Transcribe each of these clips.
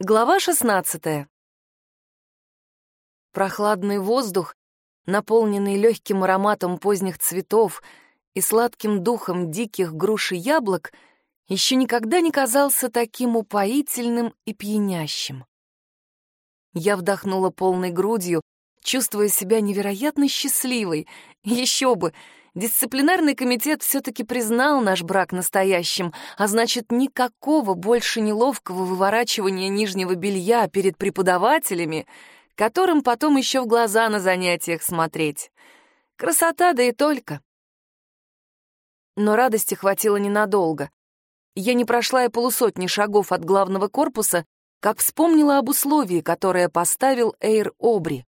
Глава 16. Прохладный воздух, наполненный легким ароматом поздних цветов и сладким духом диких груш и яблок, еще никогда не казался таким упоительным и пьянящим. Я вдохнула полной грудью, чувствуя себя невероятно счастливой. Еще бы, Дисциплинарный комитет все-таки признал наш брак настоящим, а значит, никакого больше неловкого выворачивания нижнего белья перед преподавателями, которым потом еще в глаза на занятиях смотреть. Красота, да и только. Но радости хватило ненадолго. Я не прошла и полусотни шагов от главного корпуса, как вспомнила об условии, которое поставил Эйр Обри.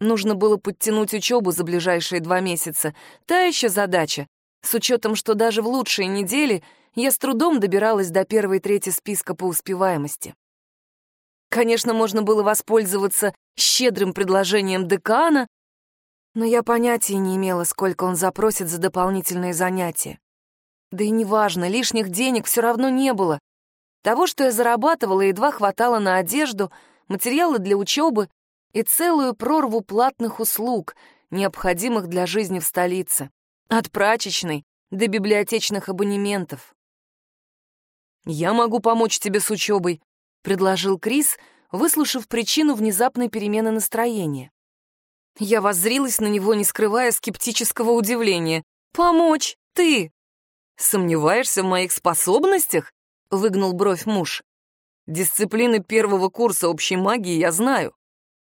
Нужно было подтянуть учебу за ближайшие два месяца. Та еще задача. С учетом, что даже в лучшие недели я с трудом добиралась до первой трети списка по успеваемости. Конечно, можно было воспользоваться щедрым предложением декана, но я понятия не имела, сколько он запросит за дополнительные занятия. Да и неважно, лишних денег все равно не было. Того, что я зарабатывала, едва хватало на одежду, материалы для учебы и целую прорву платных услуг, необходимых для жизни в столице, от прачечной до библиотечных абонементов. «Я могу помочь тебе с учебой», — предложил Крис, выслушав причину внезапной перемены настроения. Я воззрилась на него, не скрывая скептического удивления. «Помочь? Ты?» «Сомневаешься в моих способностях?» — выгнул бровь муж. «Дисциплины первого курса общей магии я знаю.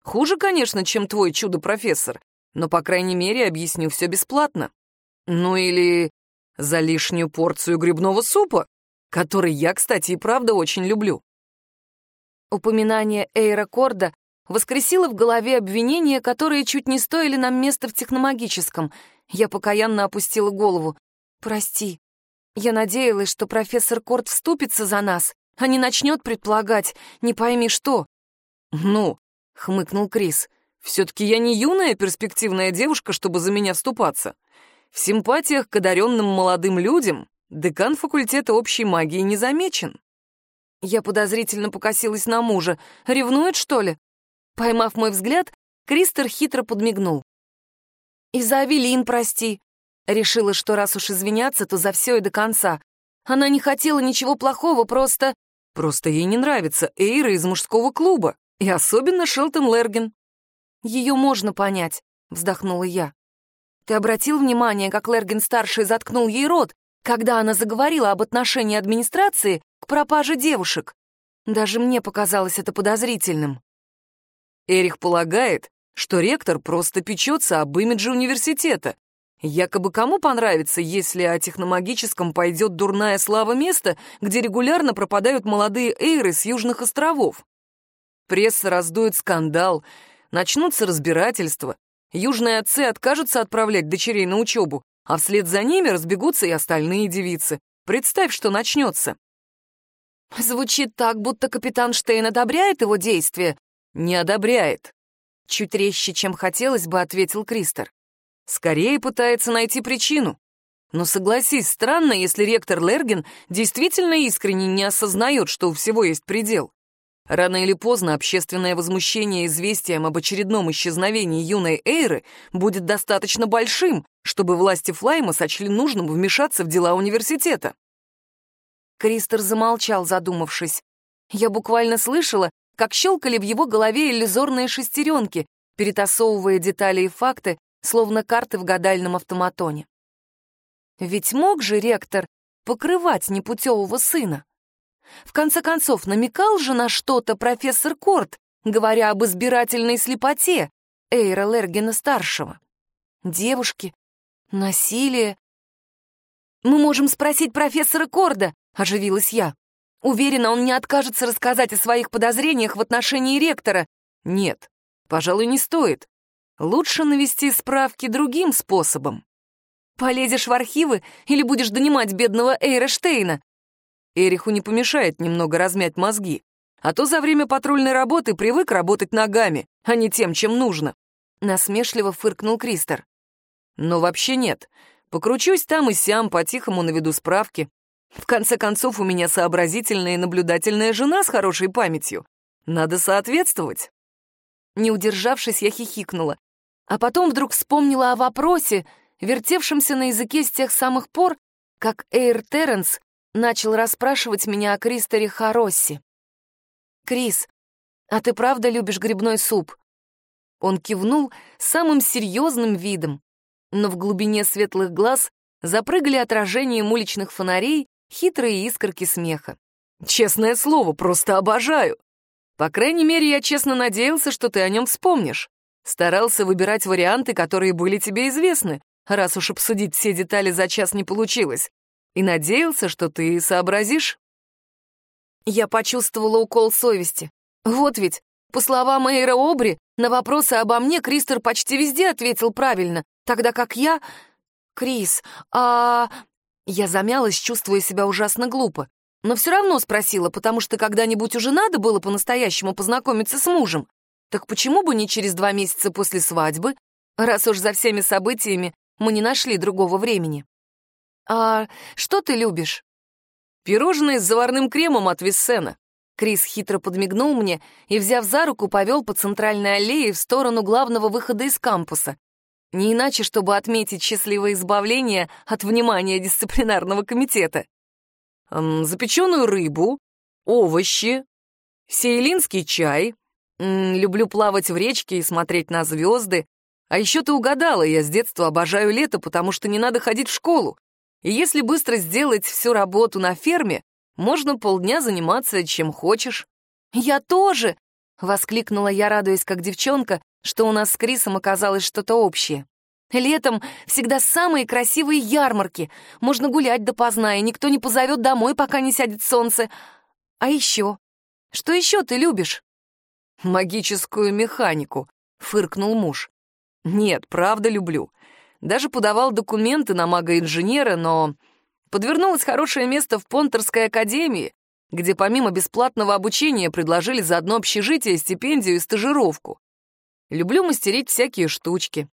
Хуже, конечно, чем твой чудо-профессор, но, по крайней мере, объясню все бесплатно. Ну или за лишнюю порцию грибного супа, который я, кстати, и правда очень люблю. Упоминание Эйра Корда воскресило в голове обвинения, которые чуть не стоили нам места в техномагическом. Я покаянно опустила голову. «Прости. Я надеялась, что профессор Корд вступится за нас, а не начнет предполагать, не пойми что». «Ну, — хмыкнул Крис. «Все-таки я не юная перспективная девушка, чтобы за меня вступаться. В симпатиях к одаренным молодым людям декан факультета общей магии не замечен». Я подозрительно покосилась на мужа. «Ревнует, что ли?» Поймав мой взгляд, Кристер хитро подмигнул. «И за Авелин прости». Решила, что раз уж извиняться, то за все и до конца. Она не хотела ничего плохого, просто... Просто ей не нравится Эйра из мужского клуба. И особенно Шелтон Лерген. Ее можно понять, вздохнула я. Ты обратил внимание, как Лерген-старший заткнул ей рот, когда она заговорила об отношении администрации к пропаже девушек? Даже мне показалось это подозрительным. Эрих полагает, что ректор просто печется об имидже университета. Якобы кому понравится, если о техномагическом пойдет дурная слава места, где регулярно пропадают молодые эйры с южных островов? Пресса раздует скандал, начнутся разбирательства. Южные отцы откажутся отправлять дочерей на учебу, а вслед за ними разбегутся и остальные девицы. Представь, что начнется. Звучит так, будто капитан Штейн одобряет его действия. Не одобряет. Чуть резче, чем хотелось бы, ответил Кристер. Скорее пытается найти причину. Но согласись, странно, если ректор Лерген действительно искренне не осознает, что у всего есть предел. Рано или поздно общественное возмущение известием об очередном исчезновении юной Эйры будет достаточно большим, чтобы власти Флайма сочли нужным вмешаться в дела университета. Кристер замолчал, задумавшись. Я буквально слышала, как щелкали в его голове иллюзорные шестеренки, перетасовывая детали и факты, словно карты в гадальном автоматоне. Ведь мог же ректор покрывать непутевого сына? В конце концов, намекал же на что-то профессор Корт, говоря об избирательной слепоте Эйра Лергена-старшего. Девушки, насилие. «Мы можем спросить профессора Корда», — оживилась я. «Уверена, он не откажется рассказать о своих подозрениях в отношении ректора». «Нет, пожалуй, не стоит. Лучше навести справки другим способом». «Полезешь в архивы или будешь донимать бедного Эйра Штейна?» Эриху не помешает немного размять мозги, а то за время патрульной работы привык работать ногами, а не тем, чем нужно. Насмешливо фыркнул Кристер. Но вообще нет. Покручусь там и сям, по-тихому наведу справки. В конце концов, у меня сообразительная и наблюдательная жена с хорошей памятью. Надо соответствовать. Не удержавшись, я хихикнула. А потом вдруг вспомнила о вопросе, вертевшемся на языке с тех самых пор, как Эйр Терренс начал расспрашивать меня о Кристере Харосси. «Крис, а ты правда любишь грибной суп?» Он кивнул самым серьезным видом, но в глубине светлых глаз запрыгали отражения уличных фонарей, хитрые искорки смеха. «Честное слово, просто обожаю. По крайней мере, я честно надеялся, что ты о нем вспомнишь. Старался выбирать варианты, которые были тебе известны, раз уж обсудить все детали за час не получилось. И надеялся, что ты сообразишь». Я почувствовала укол совести. Вот ведь, по словам Эйра Обри, на вопросы обо мне Кристер почти везде ответил правильно, тогда как я... Крис, а... Я замялась, чувствуя себя ужасно глупо. Но все равно спросила, потому что когда-нибудь уже надо было по-настоящему познакомиться с мужем. Так почему бы не через два месяца после свадьбы, раз уж за всеми событиями мы не нашли другого времени? «А что ты любишь?» «Пирожные с заварным кремом от Виссена». Крис хитро подмигнул мне и, взяв за руку, повел по центральной аллее в сторону главного выхода из кампуса. Не иначе, чтобы отметить счастливое избавление от внимания дисциплинарного комитета. Эм, запеченную рыбу, овощи, сейлинский чай. Люблю плавать в речке и смотреть на звезды. А еще ты угадала, я с детства обожаю лето, потому что не надо ходить в школу. И если быстро сделать всю работу на ферме, можно полдня заниматься чем хочешь. «Я тоже!» — воскликнула я, радуясь как девчонка, что у нас с Крисом оказалось что-то общее. «Летом всегда самые красивые ярмарки. Можно гулять допоздна, и никто не позовет домой, пока не сядет солнце. А еще? Что еще ты любишь?» «Магическую механику», — фыркнул муж. «Нет, правда люблю. Даже подавал документы на мага-инженера, но подвернулось хорошее место в Понтерской академии, где помимо бесплатного обучения предложили за одно общежитие стипендию и стажировку. Люблю мастерить всякие штучки.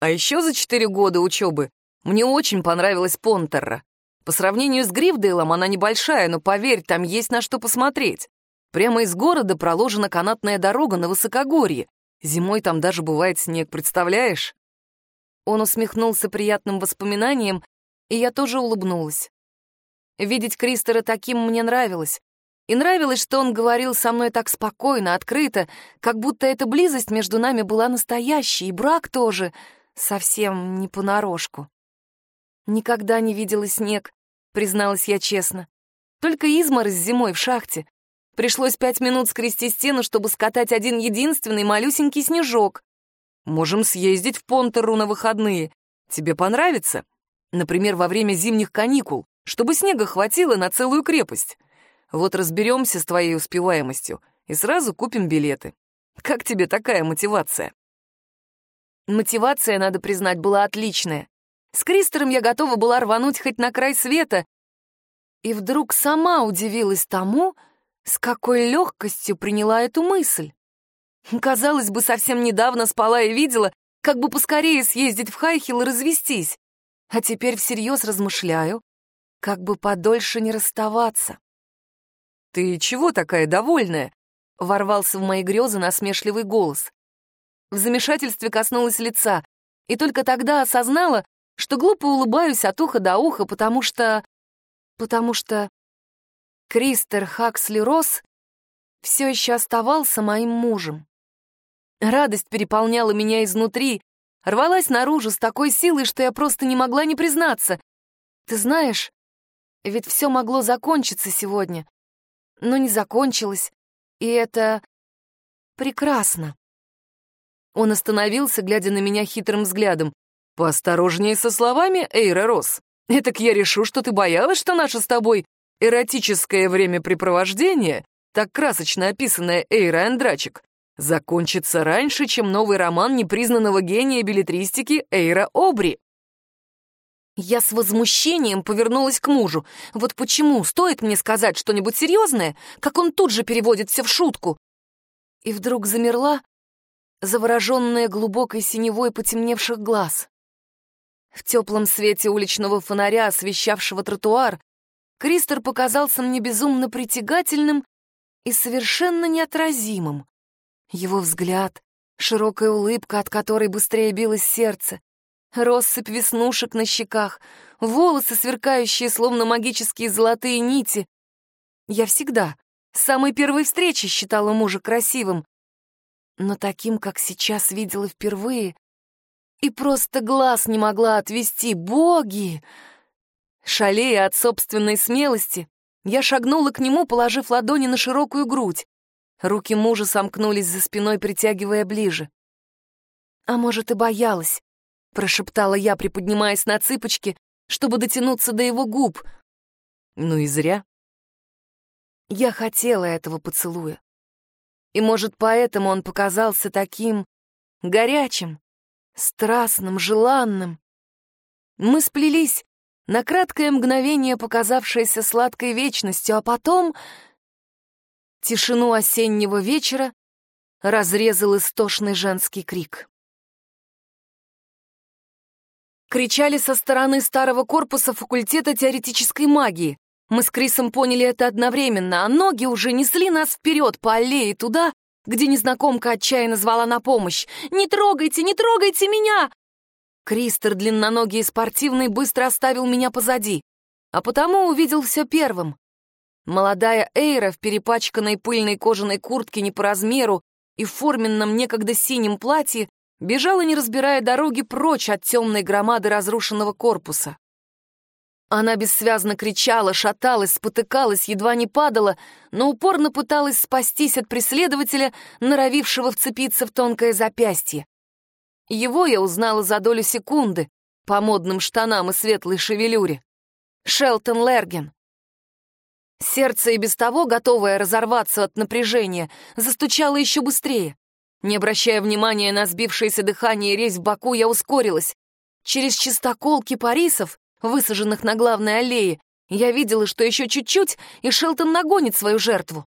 А еще за четыре года учебы мне очень понравилась Понтерра. По сравнению с Грифдейлом она небольшая, но поверь, там есть на что посмотреть. Прямо из города проложена канатная дорога на высокогорье. Зимой там даже бывает снег, представляешь? Он усмехнулся приятным воспоминанием, и я тоже улыбнулась. Видеть Кристера таким мне нравилось. И нравилось, что он говорил со мной так спокойно, открыто, как будто эта близость между нами была настоящей, и брак тоже совсем не понарошку. Никогда не видела снег, призналась я честно. Только изморозь зимой в шахте. Пришлось пять минут скрести стену, чтобы скатать один единственный малюсенький снежок. Можем съездить в Понтеру на выходные. Тебе понравится? Например, во время зимних каникул, чтобы снега хватило на целую крепость. Вот разберемся с твоей успеваемостью и сразу купим билеты. Как тебе такая мотивация? Мотивация, надо признать, была отличная. С Кристером я готова была рвануть хоть на край света. И вдруг сама удивилась тому, с какой легкостью приняла эту мысль. Казалось бы, совсем недавно спала и видела, как бы поскорее съездить в Хайхил и развестись. А теперь всерьез размышляю, как бы подольше не расставаться. «Ты чего такая довольная?» — ворвался в мои грезы насмешливый голос. В замешательстве коснулась лица, и только тогда осознала, что глупо улыбаюсь от уха до уха, потому что... потому что... Кристер Хаксли Росс все еще оставался моим мужем. Радость переполняла меня изнутри, рвалась наружу с такой силой, что я просто не могла не признаться. Ты знаешь, ведь все могло закончиться сегодня, но не закончилось, и это прекрасно. Он остановился, глядя на меня хитрым взглядом. «Поосторожнее со словами, Эйра Росс. Этак я решу, что ты боялась, что наше с тобой эротическое времяпрепровождение, так красочно описанное Эйра Андрачек, закончится раньше, чем новый роман непризнанного гения билетристики Эйра Обри. Я с возмущением повернулась к мужу. Вот почему стоит мне сказать что-нибудь серьезное, как он тут же переводит все в шутку. И вдруг замерла, завороженная глубокой синевой потемневших глаз. В теплом свете уличного фонаря, освещавшего тротуар, Кристер показался мне безумно притягательным и совершенно неотразимым. Его взгляд, широкая улыбка, от которой быстрее билось сердце, россыпь веснушек на щеках, волосы, сверкающие, словно магические золотые нити. Я всегда, с самой первой встречи, считала мужа красивым, но таким, как сейчас видела впервые, и просто глаз не могла отвести. Боги! Шалея от собственной смелости, я шагнула к нему, положив ладони на широкую грудь. Руки мужа сомкнулись за спиной, притягивая ближе. А может, и боялась, — прошептала я, приподнимаясь на цыпочки, чтобы дотянуться до его губ. Ну и зря. Я хотела этого поцелуя. И, может, поэтому он показался таким горячим, страстным, желанным. Мы сплелись на краткое мгновение, показавшееся сладкой вечностью, а потом тишину осеннего вечера разрезал истошный женский крик. Кричали со стороны старого корпуса факультета теоретической магии. Мы с Крисом поняли это одновременно, а ноги уже несли нас вперед по аллее туда, где незнакомка отчаянно звала на помощь. «Не трогайте, не трогайте меня!» Кристер, длинноногий и спортивный, быстро оставил меня позади, а потому увидел все первым. Молодая Эйра в перепачканной пыльной кожаной куртке не по размеру и в форменном некогда синем платье бежала, не разбирая дороги, прочь от темной громады разрушенного корпуса. Она бессвязно кричала, шаталась, спотыкалась, едва не падала, но упорно пыталась спастись от преследователя, норовившего вцепиться в тонкое запястье. Его я узнала за долю секунды по модным штанам и светлой шевелюре. Шелтон Лерген. Сердце и без того, готовое разорваться от напряжения, застучало еще быстрее. Не обращая внимания на сбившееся дыхание резь в боку, я ускорилась. Через чистокол кипарисов, высаженных на главной аллее, я видела, что еще чуть-чуть, и Шелтон нагонит свою жертву.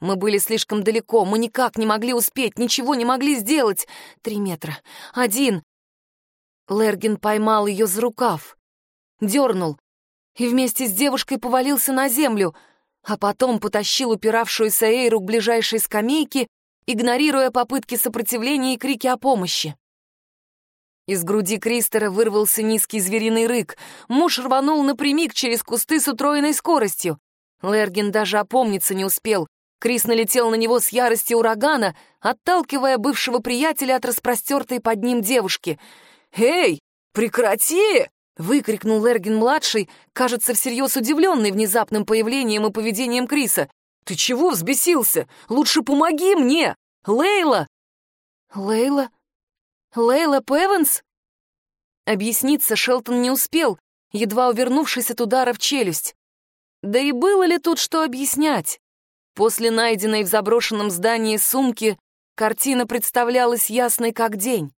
Мы были слишком далеко, мы никак не могли успеть, ничего не могли сделать. Три метра. Один. Лерген поймал ее за рукав. Дернул. И вместе с девушкой повалился на землю, а потом потащил упиравшуюся Эйру к ближайшей скамейке игнорируя попытки сопротивления и крики о помощи. Из груди Кристера вырвался низкий звериный рык. Муж рванул напрямик через кусты с утроенной скоростью. Лерген даже опомниться не успел. Крис налетел на него с яростью урагана, отталкивая бывшего приятеля от распростертой под ним девушки. «Эй, прекрати!» — выкрикнул Лерген-младший, кажется, всерьез удивленный внезапным появлением и поведением Криса. «Ты чего взбесился? Лучше помоги мне! Лейла!» «Лейла? Лейла Певенс?» Объясниться Шелтон не успел, едва увернувшись от удара в челюсть. Да и было ли тут что объяснять? После найденной в заброшенном здании сумки картина представлялась ясной как день.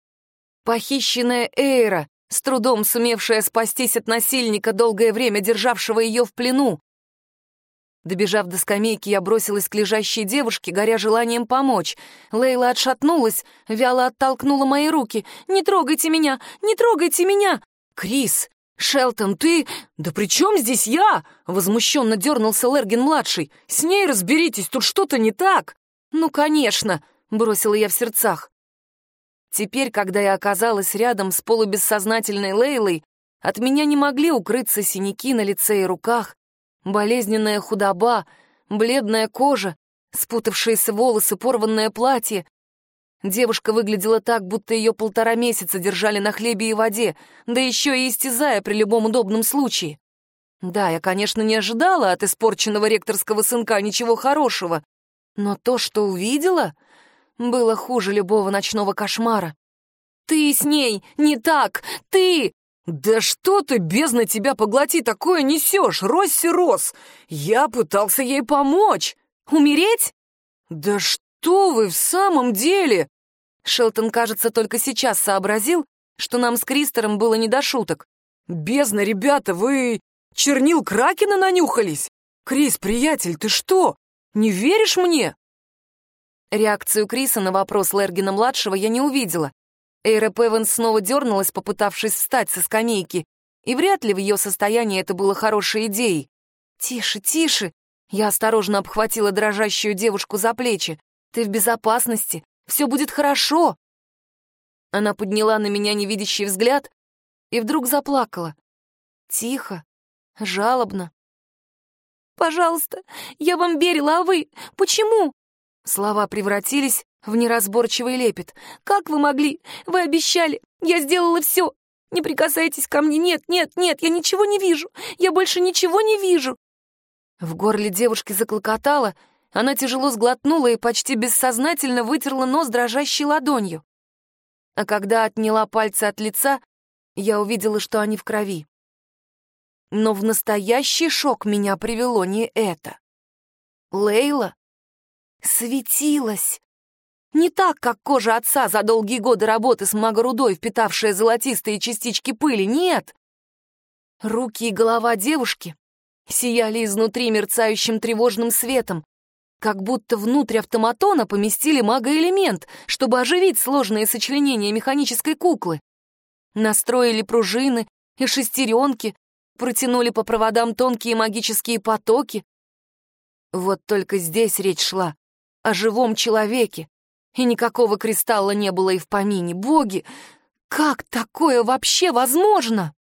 Похищенная Эйра, с трудом сумевшая спастись от насильника, долгое время державшего ее в плену, Добежав до скамейки, я бросилась к лежащей девушке, горя желанием помочь. Лейла отшатнулась, вяло оттолкнула мои руки. «Не трогайте меня! Не трогайте меня!» «Крис! Шелтон, ты... Да при чем здесь я?» Возмущенно дернулся Лерген-младший. «С ней разберитесь, тут что-то не так!» «Ну, конечно!» — бросила я в сердцах. Теперь, когда я оказалась рядом с полубессознательной Лейлой, от меня не могли укрыться синяки на лице и руках, Болезненная худоба, бледная кожа, спутавшиеся волосы, порванное платье. Девушка выглядела так, будто ее полтора месяца держали на хлебе и воде, да еще и истязая при любом удобном случае. Да, я, конечно, не ожидала от испорченного ректорского сынка ничего хорошего, но то, что увидела, было хуже любого ночного кошмара. «Ты с ней не так! Ты!» «Да что ты, бездна тебя поглоти, такое несешь, Росси Рос! Я пытался ей помочь! Умереть? Да что вы в самом деле?» Шелтон, кажется, только сейчас сообразил, что нам с Кристером было не до шуток. «Бездна, ребята, вы чернил Кракена нанюхались? Крис, приятель, ты что, не веришь мне?» Реакцию Криса на вопрос Лергина-младшего я не увидела, Эйра Певенс снова дернулась, попытавшись встать со скамейки, и вряд ли в ее состоянии это было хорошей идеей. «Тише, тише!» Я осторожно обхватила дрожащую девушку за плечи. «Ты в безопасности, все будет хорошо!» Она подняла на меня невидящий взгляд и вдруг заплакала. Тихо, жалобно. «Пожалуйста, я вам верила, а вы? Почему?» Слова превратились в неразборчивый лепет. «Как вы могли? Вы обещали! Я сделала все! Не прикасайтесь ко мне! Нет, нет, нет! Я ничего не вижу! Я больше ничего не вижу!» В горле девушки заклокотало, она тяжело сглотнула и почти бессознательно вытерла нос дрожащей ладонью. А когда отняла пальцы от лица, я увидела, что они в крови. Но в настоящий шок меня привело не это. Лейла светилась. Не так, как кожа отца за долгие годы работы с магорудой, впитавшая золотистые частички пыли, нет. Руки и голова девушки сияли изнутри мерцающим тревожным светом, как будто внутрь автоматона поместили магоэлемент, чтобы оживить сложные сочленения механической куклы. Настроили пружины и шестеренки, протянули по проводам тонкие магические потоки. Вот только здесь речь шла о живом человеке, и никакого кристалла не было и в помине. Боги, как такое вообще возможно?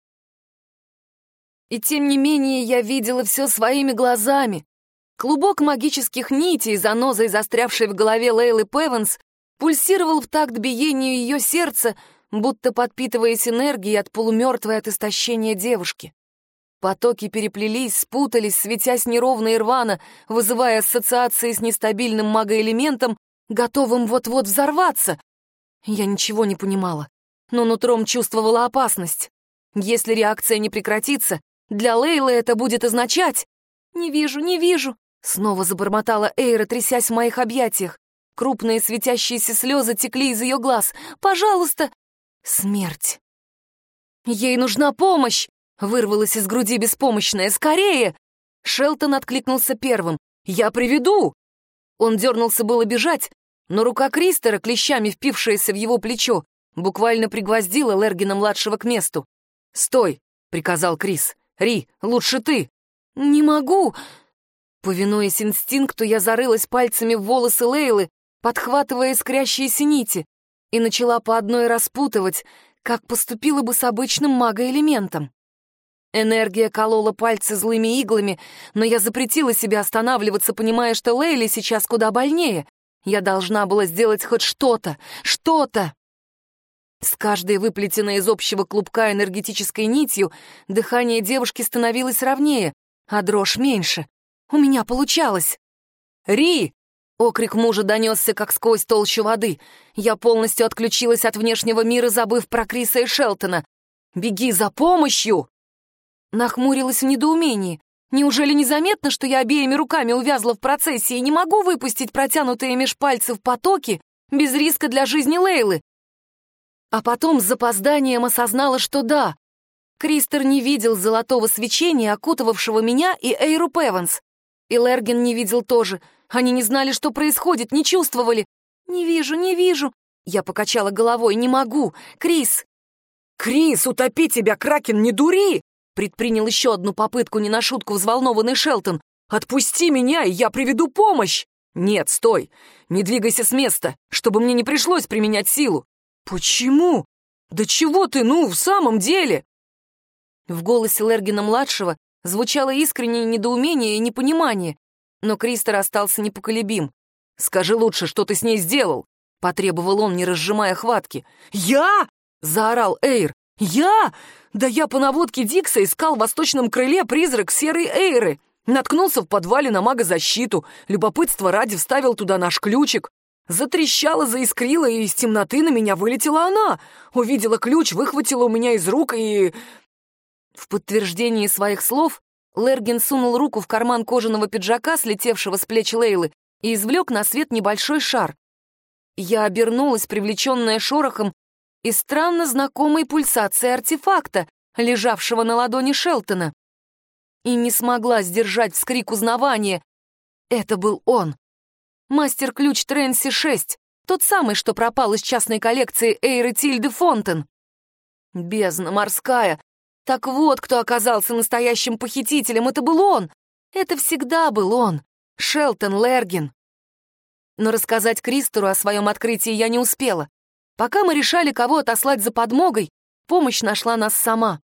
И тем не менее я видела все своими глазами. Клубок магических нитей, занозой застрявшей в голове Лейлы Певенс, пульсировал в такт биению ее сердца, будто подпитываясь энергией от полумертвой от истощения девушки. Потоки переплелись, спутались, светясь неровно и рвано, вызывая ассоциации с нестабильным магоэлементом, готовым вот-вот взорваться. Я ничего не понимала, но нутром чувствовала опасность. Если реакция не прекратится, для Лейлы это будет означать... «Не вижу, не вижу!» Снова забормотала Эйра, трясясь в моих объятиях. Крупные светящиеся слезы текли из ее глаз. «Пожалуйста!» Смерть. «Ей нужна помощь!» — вырвалась из груди беспомощная. «Скорее!» Шелтон откликнулся первым. «Я приведу!» Он дернулся было бежать, но рука Кристера, клещами впившаяся в его плечо, буквально пригвоздила Лергина-младшего к месту. «Стой!» — приказал Крис. «Ри, лучше ты!» «Не могу!» Повинуясь инстинкту, я зарылась пальцами в волосы Лейлы, подхватывая искрящиеся нити, и начала по одной распутывать, как поступила бы с обычным магоэлементом. Энергия колола пальцы злыми иглами, но я запретила себе останавливаться, понимая, что Лейли сейчас куда больнее. Я должна была сделать хоть что-то, что-то. С каждой выплетенной из общего клубка энергетической нитью дыхание девушки становилось ровнее, а дрожь меньше. У меня получалось. «Ри!» — окрик мужа донесся, как сквозь толщу воды. Я полностью отключилась от внешнего мира, забыв про Криса и Шелтона. «Беги за помощью!» Нахмурилась в недоумении. Неужели незаметно, что я обеими руками увязла в процессе и не могу выпустить протянутые меж пальцев потоки без риска для жизни Лейлы? А потом с запозданием осознала, что да. Кристер не видел золотого свечения, окутывавшего меня и Эйру Певанс. И Лерген не видел тоже. Они не знали, что происходит, не чувствовали. «Не вижу, не вижу». Я покачала головой. «Не могу. Крис!» «Крис, утопи тебя, Кракен, не дури!» Предпринял еще одну попытку, не на шутку взволнованный Шелтон. «Отпусти меня, и я приведу помощь!» «Нет, стой! Не двигайся с места, чтобы мне не пришлось применять силу!» «Почему? Да чего ты, ну, в самом деле?» В голосе Лергина-младшего звучало искреннее недоумение и непонимание, но Кристер остался непоколебим. «Скажи лучше, что ты с ней сделал?» — потребовал он, не разжимая хватки. «Я?» — заорал Эйр. «Я? Да я по наводке Дикса искал в восточном крыле призрак серой Эйры. Наткнулся в подвале на магозащиту. Любопытство ради вставил туда наш ключик. Затрещала, заискрила, и из темноты на меня вылетела она. Увидела ключ, выхватила у меня из рук и... В подтверждении своих слов Лерген сунул руку в карман кожаного пиджака, слетевшего с плеч Лейлы, и извлек на свет небольшой шар. Я обернулась, привлеченная шорохом, и странно знакомой пульсацией артефакта, лежавшего на ладони Шелтона. И не смогла сдержать вскрик узнавания. Это был он. Мастер-ключ Тренси-6, тот самый, что пропал из частной коллекции Эйры Тильды Фонтен. Бездна морская. Так вот, кто оказался настоящим похитителем, это был он. Это всегда был он, Шелтон Лерген. Но рассказать Кристору о своем открытии я не успела. Пока мы решали, кого отослать за подмогой, помощь нашла нас сама.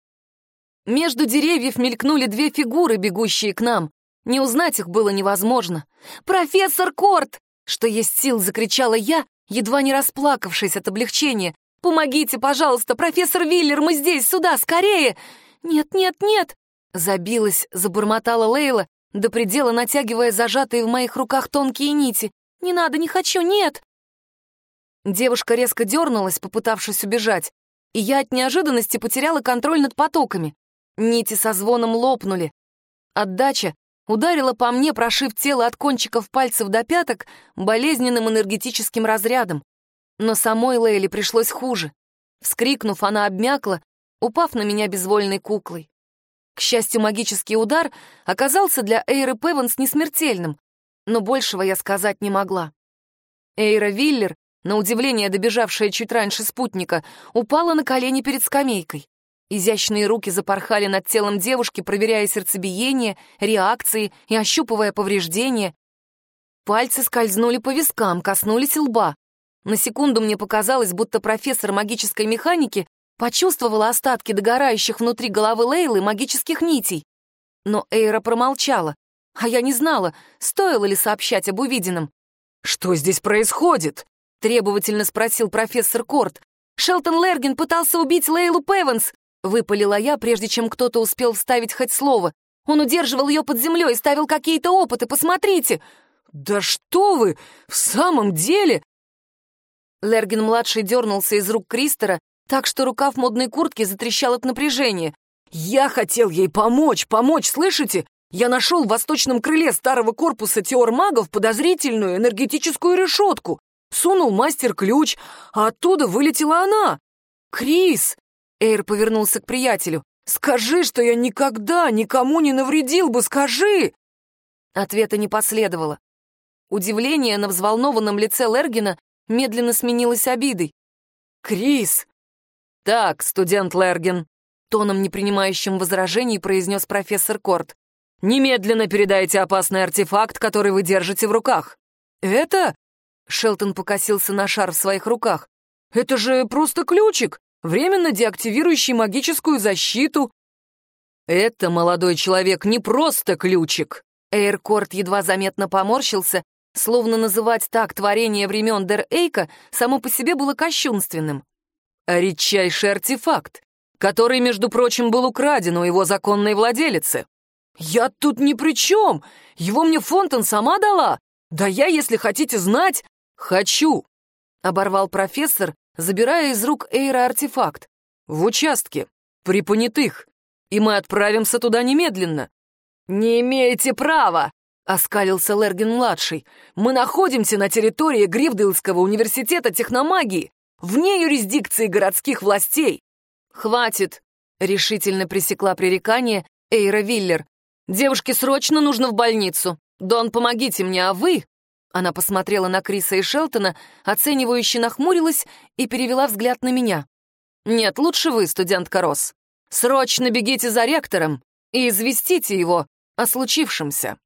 Между деревьев мелькнули две фигуры, бегущие к нам. Не узнать их было невозможно. «Профессор Корт!» Что есть сил, закричала я, едва не расплакавшись от облегчения. «Помогите, пожалуйста, профессор Виллер, мы здесь, сюда, скорее!» «Нет, нет, нет!» Забилась, забормотала Лейла, до предела натягивая зажатые в моих руках тонкие нити. «Не надо, не хочу, нет!» Девушка резко дернулась, попытавшись убежать, и я от неожиданности потеряла контроль над потоками. Нити со звоном лопнули. Отдача ударила по мне, прошив тело от кончиков пальцев до пяток болезненным энергетическим разрядом. Но самой Лейли пришлось хуже. Вскрикнув, она обмякла, упав на меня безвольной куклой. К счастью, магический удар оказался для Эйры Певанс несмертельным, но большего я сказать не могла. Эйра Виллер, на удивление добежавшая чуть раньше спутника, упала на колени перед скамейкой. Изящные руки запорхали над телом девушки, проверяя сердцебиение, реакции и ощупывая повреждения. Пальцы скользнули по вискам, коснулись лба. На секунду мне показалось, будто профессор магической механики почувствовала остатки догорающих внутри головы Лейлы магических нитей. Но Эйра промолчала, а я не знала, стоило ли сообщать об увиденном. «Что здесь происходит?» — требовательно спросил профессор Корт. «Шелтон Лерген пытался убить Лейлу Певенс!» Выпалила я, прежде чем кто-то успел вставить хоть слово. Он удерживал ее под землей ставил какие-то опыты, посмотрите. «Да что вы! В самом деле?» Лерген-младший дернулся из рук Кристера, так что рукав модной куртки затрещал от напряжения. «Я хотел ей помочь, помочь, слышите? Я нашел в восточном крыле старого корпуса теор-магов подозрительную энергетическую решетку. Сунул мастер-ключ, а оттуда вылетела она. Крис, Эйр повернулся к приятелю. «Скажи, что я никогда никому не навредил бы, скажи!» Ответа не последовало. Удивление на взволнованном лице Лергина медленно сменилось обидой. «Крис!» «Так, студент Лерген», — тоном, не принимающим возражений, произнес профессор Корт. «Немедленно передайте опасный артефакт, который вы держите в руках». «Это?» — Шелтон покосился на шар в своих руках. «Это же просто ключик временно деактивирующий магическую защиту. Это, молодой человек, не просто ключик. Эйркорт едва заметно поморщился, словно называть так творение времен Дер Эйка само по себе было кощунственным. Редчайший артефакт, который, между прочим, был украден у его законной владелицы. Я тут ни при чем! Его мне Фонтон сама дала! Да я, если хотите знать, хочу!» — оборвал профессор, забирая из рук Эйра артефакт. «В участке, при понятых, и мы отправимся туда немедленно». «Не имеете права!» — оскалился Лерген-младший. «Мы находимся на территории Грифдейлского университета техномагии, вне юрисдикции городских властей». «Хватит!» — решительно пресекла пререкание Эйра Виллер. «Девушке срочно нужно в больницу. Дон, помогите мне, а вы она посмотрела на Криса и Шелтона, оценивающе нахмурилась и перевела взгляд на меня. «Нет, лучше вы, студентка Росс. Срочно бегите за ректором и известите его о случившемся».